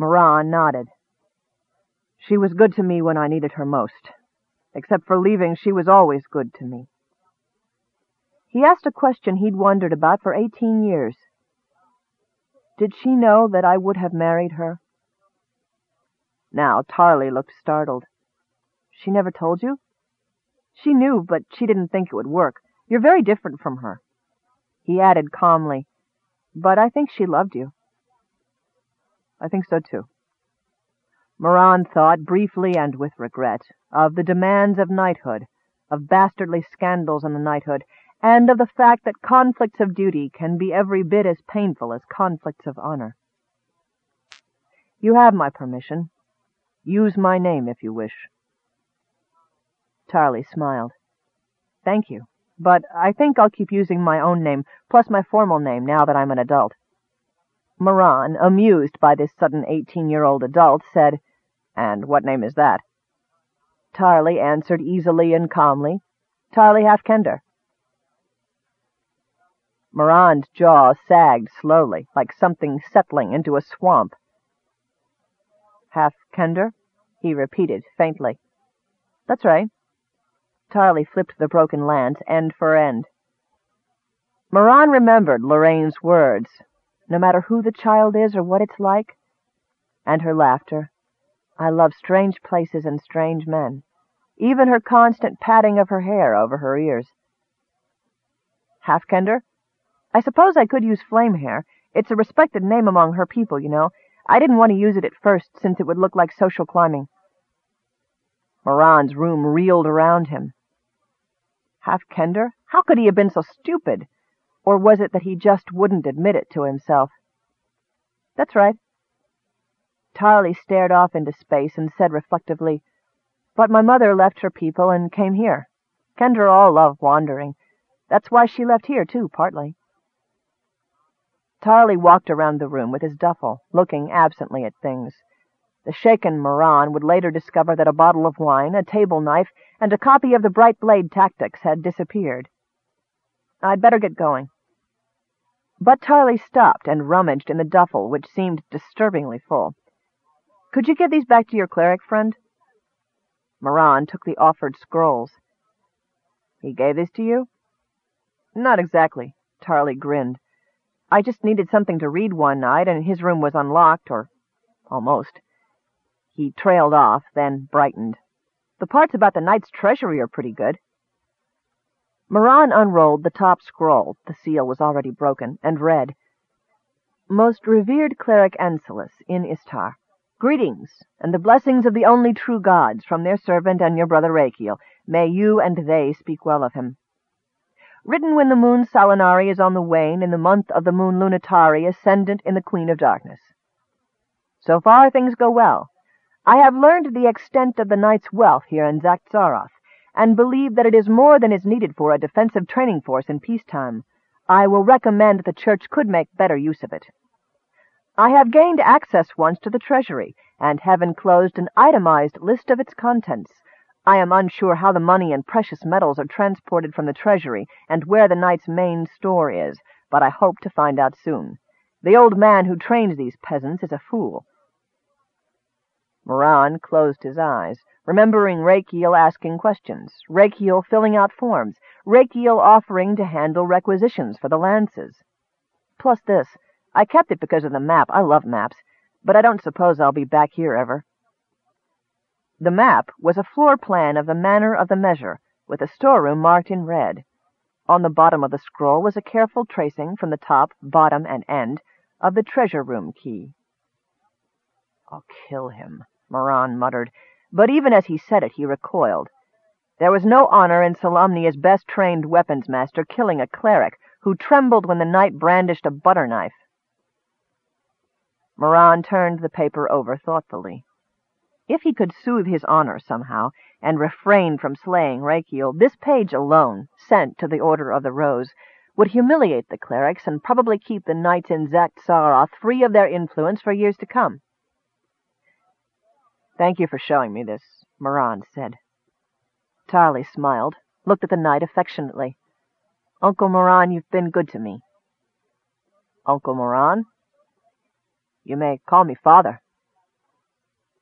Moran nodded. She was good to me when I needed her most. Except for leaving, she was always good to me. He asked a question he'd wondered about for eighteen years. Did she know that I would have married her? Now Tarley looked startled. She never told you? She knew, but she didn't think it would work. You're very different from her. He added calmly, But I think she loved you. I think so, too. Moran thought, briefly and with regret, of the demands of knighthood, of bastardly scandals in the knighthood, and of the fact that conflicts of duty can be every bit as painful as conflicts of honor. You have my permission. Use my name if you wish. Tarley smiled. Thank you, but I think I'll keep using my own name, plus my formal name, now that I'm an adult. Moran, amused by this sudden eighteen-year-old adult, said, And what name is that? Tarley answered easily and calmly, Tarley Halfkender. Moran's jaw sagged slowly, like something settling into a swamp. Halfkender? he repeated faintly. That's right. Tarley flipped the broken lance end for end. Moran remembered Lorraine's words, no matter who the child is or what it's like, and her laughter. I love strange places and strange men. Even her constant patting of her hair over her ears. Halfkender? I suppose I could use Flame Hair. It's a respected name among her people, you know. I didn't want to use it at first, since it would look like social climbing. Moran's room reeled around him. Halfkender? How could he have been so stupid? Or was it that he just wouldn't admit it to himself? That's right. Tarley stared off into space and said reflectively, But my mother left her people and came here. Kender all love wandering. That's why she left here, too, partly. Tarley walked around the room with his duffel, looking absently at things. The shaken Moran would later discover that a bottle of wine, a table knife, and a copy of the Bright Blade Tactics had disappeared. I'd better get going. But Tarley stopped and rummaged in the duffel, which seemed disturbingly full. Could you give these back to your cleric friend? Moran took the offered scrolls. He gave these to you? Not exactly, Tarley grinned. I just needed something to read one night, and his room was unlocked, or almost. He trailed off, then brightened. The parts about the knight's treasury are pretty good. Moran unrolled the top scroll, the seal was already broken, and read, Most revered cleric Anselus in Istar, greetings, and the blessings of the only true gods from their servant and your brother Rachiel. May you and they speak well of him. Written when the moon Solinari is on the wane, in the month of the moon Lunitari, ascendant in the Queen of Darkness. So far things go well. I have learned the extent of the knight's wealth here in Zakzaroth, and believe that it is more than is needed for a defensive training force in peacetime. I will recommend that the Church could make better use of it. I have gained access once to the Treasury, and have enclosed an itemized list of its contents. I am unsure how the money and precious metals are transported from the Treasury, and where the knight's main store is, but I hope to find out soon. The old man who trains these peasants is a fool. Moran closed his eyes remembering Rachiel asking questions, Rachiel filling out forms, Rachiel offering to handle requisitions for the lances. Plus this, I kept it because of the map. I love maps, but I don't suppose I'll be back here ever. The map was a floor plan of the manor of the measure, with a storeroom marked in red. On the bottom of the scroll was a careful tracing from the top, bottom, and end of the treasure room key. I'll kill him, Moran muttered, but even as he said it, he recoiled. There was no honor in Solamnia's best-trained weapons master killing a cleric who trembled when the knight brandished a butter knife. Moran turned the paper over thoughtfully. If he could soothe his honor somehow, and refrain from slaying Rachiel, this page alone, sent to the Order of the Rose, would humiliate the clerics and probably keep the knights in Zakzaroth free of their influence for years to come. Thank you for showing me this, Moran said. Tarley smiled, looked at the knight affectionately. Uncle Moran, you've been good to me. Uncle Moran? You may call me father.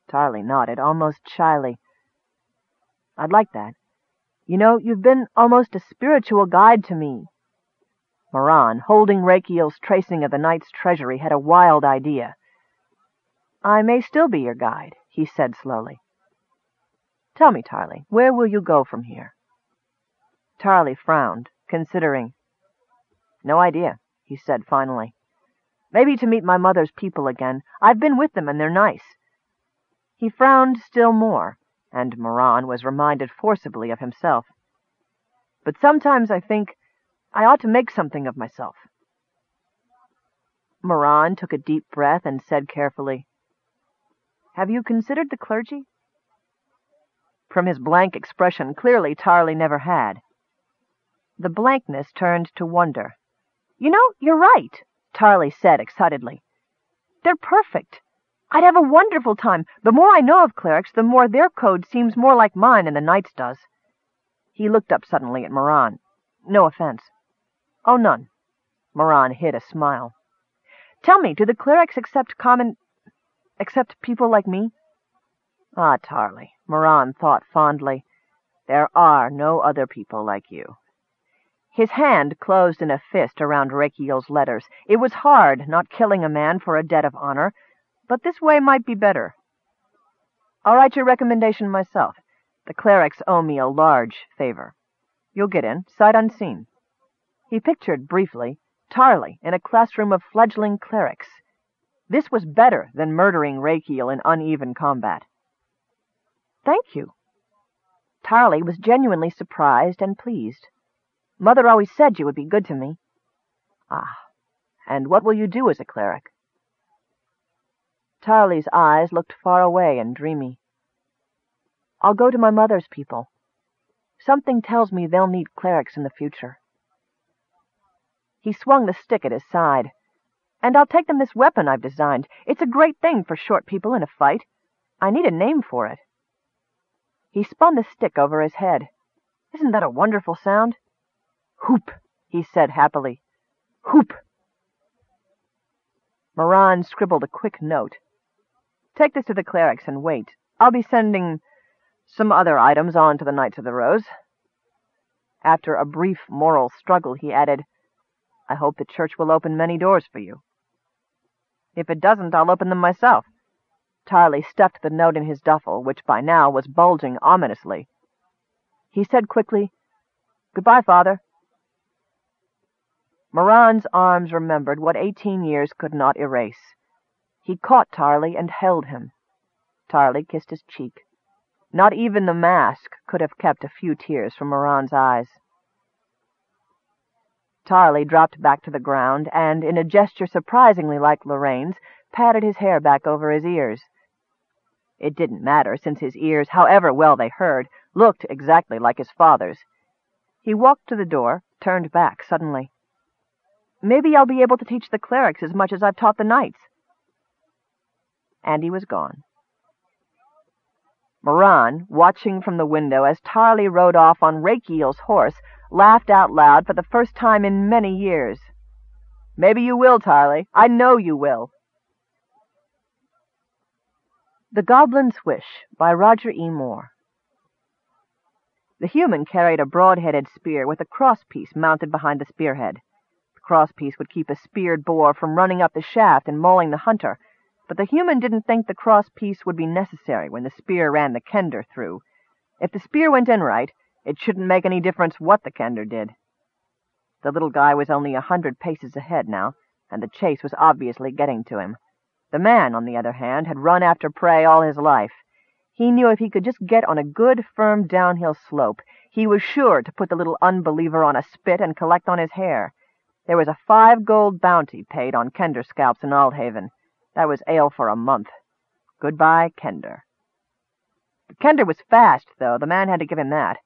Tarley nodded, almost shyly. I'd like that. You know, you've been almost a spiritual guide to me. Moran, holding Rakiel's tracing of the knight's treasury, had a wild idea. I may still be your guide, he said slowly. Tell me, Tarley, where will you go from here? Tarley frowned, considering. No idea, he said finally. Maybe to meet my mother's people again. I've been with them and they're nice. He frowned still more, and Moran was reminded forcibly of himself. But sometimes I think I ought to make something of myself. Moran took a deep breath and said carefully, Have you considered the clergy? From his blank expression, clearly Tarley never had. The blankness turned to wonder. You know, you're right, Tarley said excitedly. They're perfect. I'd have a wonderful time. The more I know of clerics, the more their code seems more like mine than the knight's does. He looked up suddenly at Moran. No offense. Oh, none. Moran hid a smile. Tell me, do the clerics accept common... accept people like me? Ah, Tarley, Moran thought fondly, there are no other people like you. His hand closed in a fist around Rakiel's letters. It was hard, not killing a man for a debt of honor, but this way might be better. I'll write your recommendation myself. The clerics owe me a large favor. You'll get in, sight unseen. He pictured, briefly, Tarley in a classroom of fledgling clerics. This was better than murdering Rakiel in uneven combat. Thank you. Tarley was genuinely surprised and pleased. Mother always said you would be good to me. Ah, and what will you do as a cleric? Tarley's eyes looked far away and dreamy. I'll go to my mother's people. Something tells me they'll need clerics in the future. He swung the stick at his side. And I'll take them this weapon I've designed. It's a great thing for short people in a fight. I need a name for it. He spun the stick over his head. Isn't that a wonderful sound? Hoop, he said happily. Hoop. Moran scribbled a quick note. Take this to the clerics and wait. I'll be sending some other items on to the Knights of the Rose. After a brief moral struggle, he added, I hope the church will open many doors for you. If it doesn't, I'll open them myself. Tarley stuffed the note in his duffel, which by now was bulging ominously. He said quickly, Goodbye, Father. Moran's arms remembered what eighteen years could not erase. He caught Tarley and held him. Tarley kissed his cheek. Not even the mask could have kept a few tears from Moran's eyes. Tarley dropped back to the ground and, in a gesture surprisingly like Lorraine's, patted his hair back over his ears. It didn't matter, since his ears, however well they heard, looked exactly like his father's. He walked to the door, turned back suddenly. Maybe I'll be able to teach the clerics as much as I've taught the knights. And he was gone. Moran, watching from the window as Tarley rode off on Rakiel's horse, laughed out loud for the first time in many years. Maybe you will, Tarley. I know you will. The Goblin's Wish by Roger E. Moore The human carried a broad-headed spear with a crosspiece mounted behind the spearhead. The crosspiece would keep a speared boar from running up the shaft and mauling the hunter, but the human didn't think the crosspiece would be necessary when the spear ran the kender through. If the spear went in right, it shouldn't make any difference what the kender did. The little guy was only a hundred paces ahead now, and the chase was obviously getting to him. The man, on the other hand, had run after prey all his life. He knew if he could just get on a good, firm downhill slope, he was sure to put the little unbeliever on a spit and collect on his hair. There was a five-gold bounty paid on Kender scalps in Aldhaven. That was ale for a month. Goodbye, Kender. Kender was fast, though. The man had to give him that.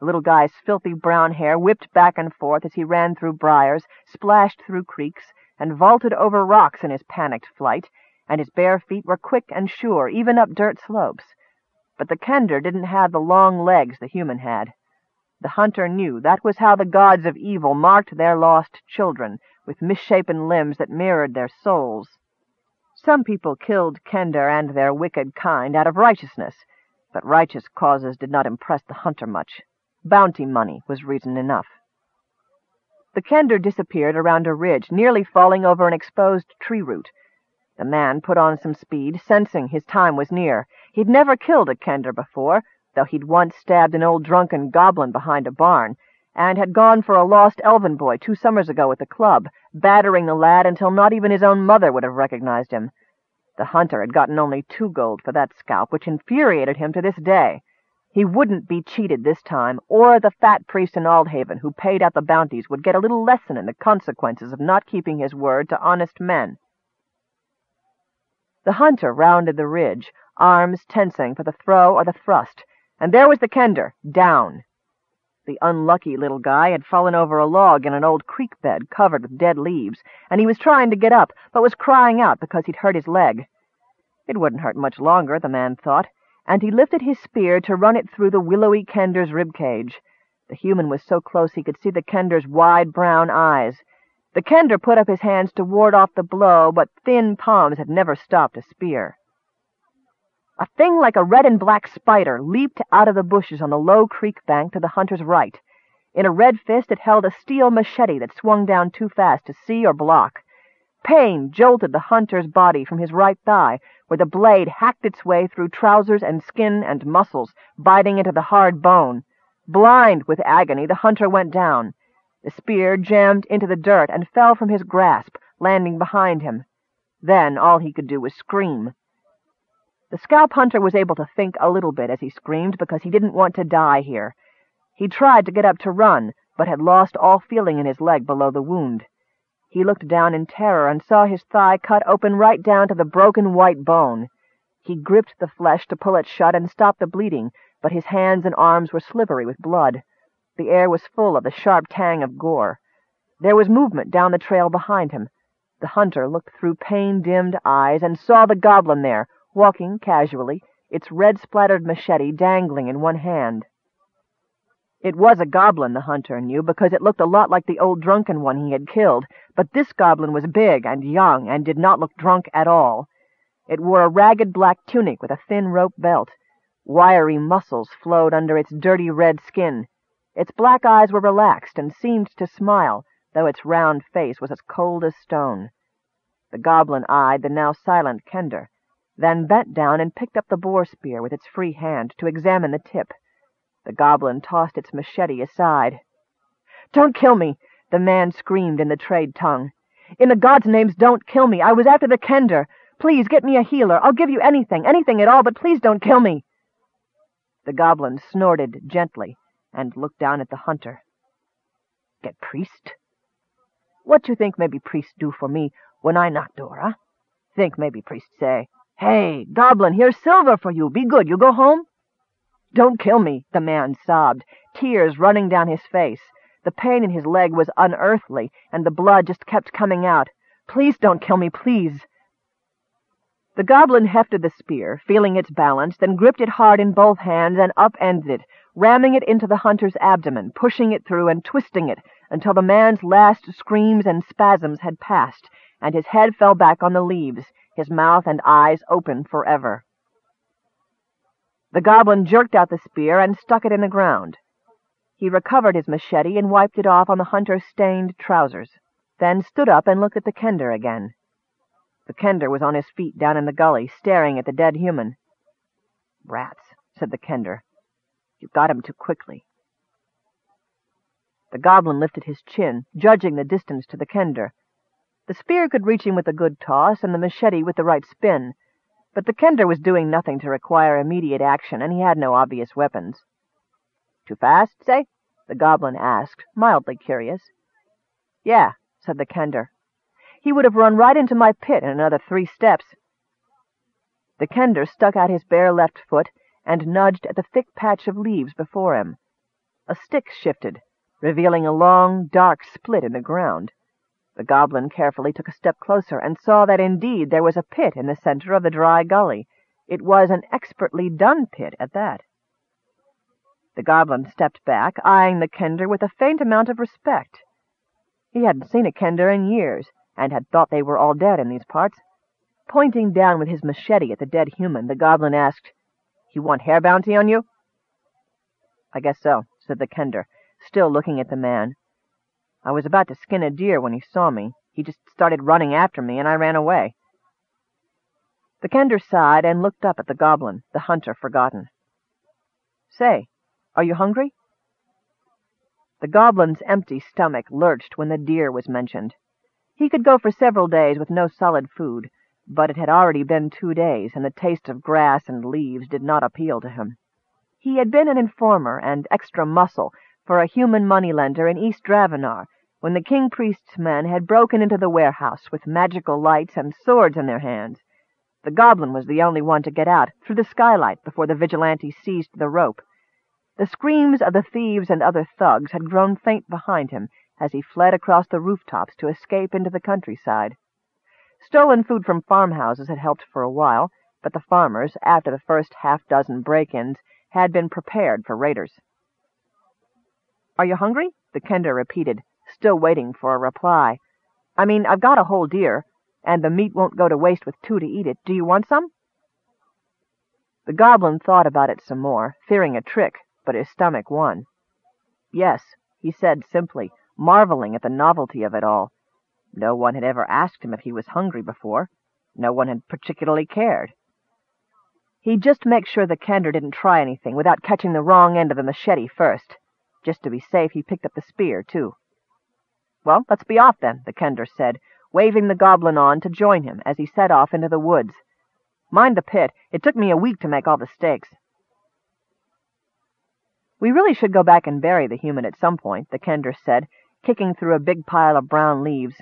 The little guy's filthy brown hair whipped back and forth as he ran through briars, splashed through creeks, and vaulted over rocks in his panicked flight, and his bare feet were quick and sure, even up dirt slopes. But the kender didn't have the long legs the human had. The hunter knew that was how the gods of evil marked their lost children, with misshapen limbs that mirrored their souls. Some people killed Kender and their wicked kind out of righteousness, but righteous causes did not impress the hunter much. Bounty money was reason enough. The Kender disappeared around a ridge, nearly falling over an exposed tree root. The man put on some speed, sensing his time was near. He'd never killed a Kender before, though he'd once stabbed an old drunken goblin behind a barn, and had gone for a lost elven boy two summers ago at the club, battering the lad until not even his own mother would have recognized him. The hunter had gotten only two gold for that scalp, which infuriated him to this day. He wouldn't be cheated this time, or the fat priest in Aldhaven who paid out the bounties would get a little lesson in the consequences of not keeping his word to honest men. The hunter rounded the ridge, arms tensing for the throw or the thrust, and there was the kender, down. The unlucky little guy had fallen over a log in an old creek bed covered with dead leaves, and he was trying to get up, but was crying out because he'd hurt his leg. It wouldn't hurt much longer, the man thought and he lifted his spear to run it through the willowy Kender's rib cage. The human was so close he could see the Kender's wide brown eyes. The Kender put up his hands to ward off the blow, but thin palms had never stopped a spear. A thing like a red and black spider leaped out of the bushes on the low creek bank to the hunter's right. In a red fist it held a steel machete that swung down too fast to see or block. Pain jolted the hunter's body from his right thigh, where the blade hacked its way through trousers and skin and muscles, biting into the hard bone. Blind with agony, the hunter went down. The spear jammed into the dirt and fell from his grasp, landing behind him. Then all he could do was scream. The scalp hunter was able to think a little bit as he screamed because he didn't want to die here. He tried to get up to run, but had lost all feeling in his leg below the wound. He looked down in terror and saw his thigh cut open right down to the broken white bone. He gripped the flesh to pull it shut and stop the bleeding, but his hands and arms were slippery with blood. The air was full of the sharp tang of gore. There was movement down the trail behind him. The hunter looked through pain-dimmed eyes and saw the goblin there, walking casually, its red-splattered machete dangling in one hand. It was a goblin, the hunter knew, because it looked a lot like the old drunken one he had killed, but this goblin was big and young and did not look drunk at all. It wore a ragged black tunic with a thin rope belt. Wiry muscles flowed under its dirty red skin. Its black eyes were relaxed and seemed to smile, though its round face was as cold as stone. The goblin eyed the now silent Kender, then bent down and picked up the boar spear with its free hand to examine the tip. The goblin tossed its machete aside. "Don't kill me!" the man screamed in the trade tongue. "In the gods' names, don't kill me! I was after the Kender! Please, get me a healer! I'll give you anything, anything at all, but please don't kill me!" The goblin snorted gently and looked down at the hunter. "Get priest? What you think maybe priest do for me when I knock huh? Think maybe priest say, Hey, goblin, here's silver for you. Be good, you go home? "Don't kill me," the man sobbed, tears running down his face. The pain in his leg was unearthly, and the blood just kept coming out. "Please don't kill me, please." The goblin hefted the spear, feeling its balance, then gripped it hard in both hands and upended it, ramming it into the hunter's abdomen, pushing it through and twisting it until the man's last screams and spasms had passed, and his head fell back on the leaves, his mouth and eyes open forever. The goblin jerked out the spear and stuck it in the ground. He recovered his machete and wiped it off on the hunter's stained trousers, then stood up and looked at the kender again. The kender was on his feet down in the gully, staring at the dead human. Rats, said the kender. You got him too quickly. The goblin lifted his chin, judging the distance to the kender. The spear could reach him with a good toss, and the machete with the right spin, but the Kender was doing nothing to require immediate action, and he had no obvious weapons. Too fast, say? the goblin asked, mildly curious. Yeah, said the Kender. He would have run right into my pit in another three steps. The Kender stuck out his bare left foot and nudged at the thick patch of leaves before him. A stick shifted, revealing a long, dark split in the ground. The goblin carefully took a step closer and saw that indeed there was a pit in the center of the dry gully. It was an expertly done pit at that. The goblin stepped back, eyeing the kender with a faint amount of respect. He hadn't seen a kender in years, and had thought they were all dead in these parts. Pointing down with his machete at the dead human, the goblin asked, You want hair bounty on you? I guess so, said the kender, still looking at the man. I was about to skin a deer when he saw me. He just started running after me, and I ran away. The kender sighed and looked up at the goblin, the hunter forgotten. Say, are you hungry? The goblin's empty stomach lurched when the deer was mentioned. He could go for several days with no solid food, but it had already been two days, and the taste of grass and leaves did not appeal to him. He had been an informer and extra muscle for a human moneylender in East Dravenar when the king priest's men had broken into the warehouse with magical lights and swords in their hands. The goblin was the only one to get out through the skylight before the vigilante seized the rope. The screams of the thieves and other thugs had grown faint behind him as he fled across the rooftops to escape into the countryside. Stolen food from farmhouses had helped for a while, but the farmers, after the first half-dozen break-ins, had been prepared for raiders. Are you hungry? the kender repeated, still waiting for a reply. I mean, I've got a whole deer, and the meat won't go to waste with two to eat it. Do you want some? The goblin thought about it some more, fearing a trick, but his stomach won. Yes, he said simply, marveling at the novelty of it all. No one had ever asked him if he was hungry before. No one had particularly cared. He'd just make sure the kender didn't try anything without catching the wrong end of the machete first. Just to be safe, he picked up the spear, too. Well, let's be off then, the kender said, waving the goblin on to join him as he set off into the woods. Mind the pit. It took me a week to make all the stakes. We really should go back and bury the human at some point, the kender said, kicking through a big pile of brown leaves.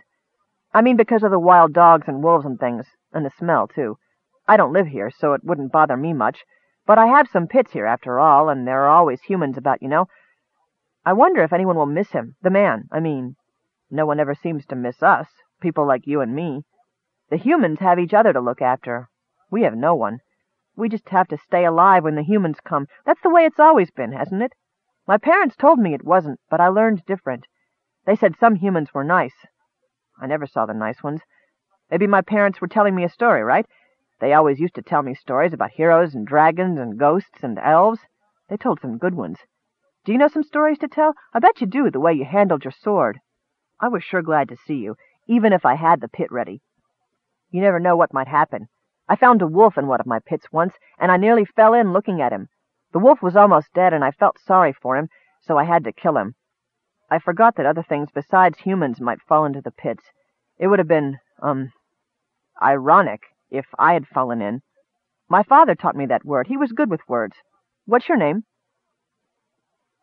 I mean because of the wild dogs and wolves and things, and the smell, too. I don't live here, so it wouldn't bother me much, but I have some pits here, after all, and there are always humans about, you know. I wonder if anyone will miss him, the man, I mean. No one ever seems to miss us, people like you and me. The humans have each other to look after. We have no one. We just have to stay alive when the humans come. That's the way it's always been, hasn't it? My parents told me it wasn't, but I learned different. They said some humans were nice. I never saw the nice ones. Maybe my parents were telling me a story, right? They always used to tell me stories about heroes and dragons and ghosts and elves. They told some good ones. Do you know some stories to tell? I bet you do, the way you handled your sword. I was sure glad to see you, even if I had the pit ready. You never know what might happen. I found a wolf in one of my pits once, and I nearly fell in looking at him. The wolf was almost dead, and I felt sorry for him, so I had to kill him. I forgot that other things besides humans might fall into the pits. It would have been, um, ironic if I had fallen in. My father taught me that word. He was good with words. What's your name?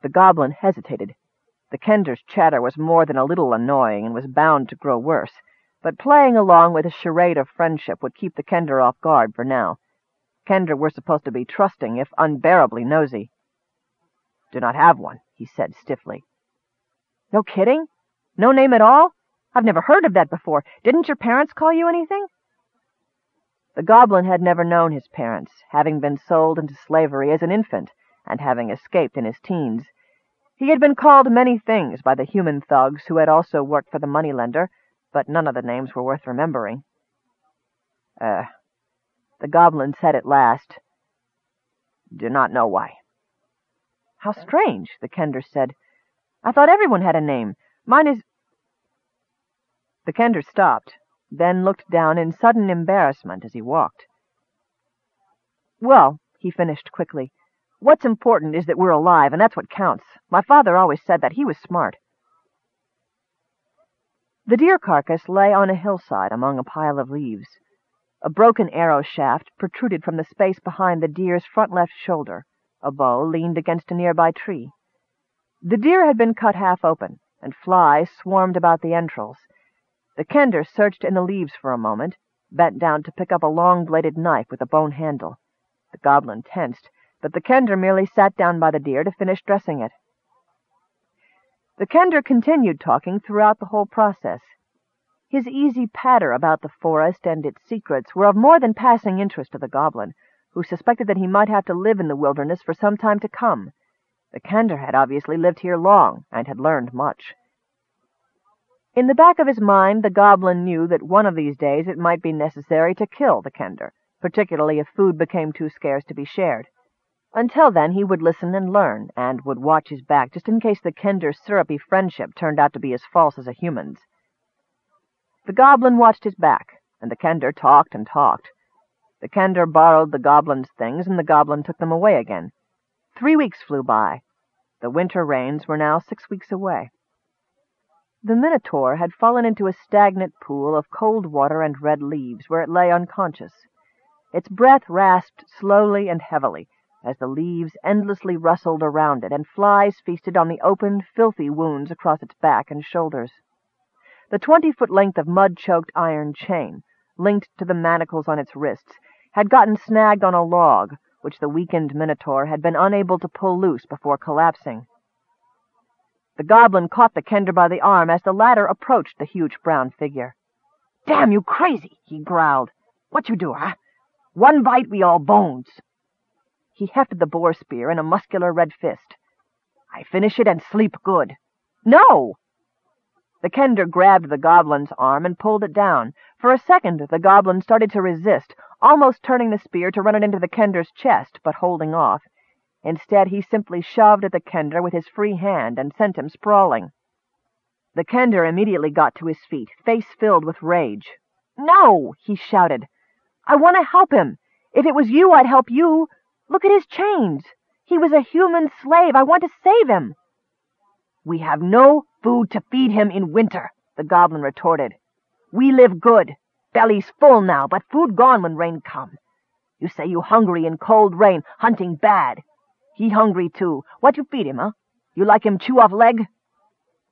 The goblin hesitated. The kender's chatter was more than a little annoying and was bound to grow worse, but playing along with a charade of friendship would keep the kender off guard for now. Kender were supposed to be trusting, if unbearably nosy. Do not have one, he said stiffly. No kidding? No name at all? I've never heard of that before. Didn't your parents call you anything? The goblin had never known his parents, having been sold into slavery as an infant, and having escaped in his teens. He had been called many things by the human thugs who had also worked for the moneylender, but none of the names were worth remembering. Uh, the goblin said at last, Do not know why. How strange, the kender said. I thought everyone had a name. Mine is... The kender stopped, then looked down in sudden embarrassment as he walked. Well, he finished quickly, what's important is that we're alive, and that's what counts. My father always said that. He was smart. The deer carcass lay on a hillside among a pile of leaves. A broken arrow shaft protruded from the space behind the deer's front left shoulder. A bow leaned against a nearby tree. The deer had been cut half open, and flies swarmed about the entrails. The kender searched in the leaves for a moment, bent down to pick up a long-bladed knife with a bone handle. The goblin tensed, but the kender merely sat down by the deer to finish dressing it. The kender continued talking throughout the whole process. His easy patter about the forest and its secrets were of more than passing interest to the goblin, who suspected that he might have to live in the wilderness for some time to come. The kender had obviously lived here long, and had learned much. In the back of his mind, the goblin knew that one of these days it might be necessary to kill the kender, particularly if food became too scarce to be shared. Until then he would listen and learn, and would watch his back just in case the kender's syrupy friendship turned out to be as false as a human's. The goblin watched his back, and the kender talked and talked. The kender borrowed the goblin's things, and the goblin took them away again. Three weeks flew by. The winter rains were now six weeks away. The Minotaur had fallen into a stagnant pool of cold water and red leaves, where it lay unconscious. Its breath rasped slowly and heavily as the leaves endlessly rustled around it, and flies feasted on the open, filthy wounds across its back and shoulders. The twenty-foot length of mud-choked iron chain, linked to the manacles on its wrists, had gotten snagged on a log, which the weakened Minotaur had been unable to pull loose before collapsing. The goblin caught the kender by the arm as the latter approached the huge brown figure. "Damn you crazy!" he growled. "What you do, huh? One bite, we all bones." He hefted the boar spear in a muscular red fist. "I finish it and sleep good." "No!" The kender grabbed the goblin's arm and pulled it down. For a second the goblin started to resist, almost turning the spear to run it into the kender's chest, but holding off. Instead, he simply shoved at the kender with his free hand and sent him sprawling. The kender immediately got to his feet, face filled with rage. "No!" he shouted. "I want to help him. If it was you, I'd help you. Look at his chains. He was a human slave. I want to save him." "We have no food to feed him in winter," the goblin retorted. "We live good. Belly's full now, but food gone when rain come. You say you hungry in cold rain, hunting bad. He hungry too. What you feed him, huh? You like him chew off leg?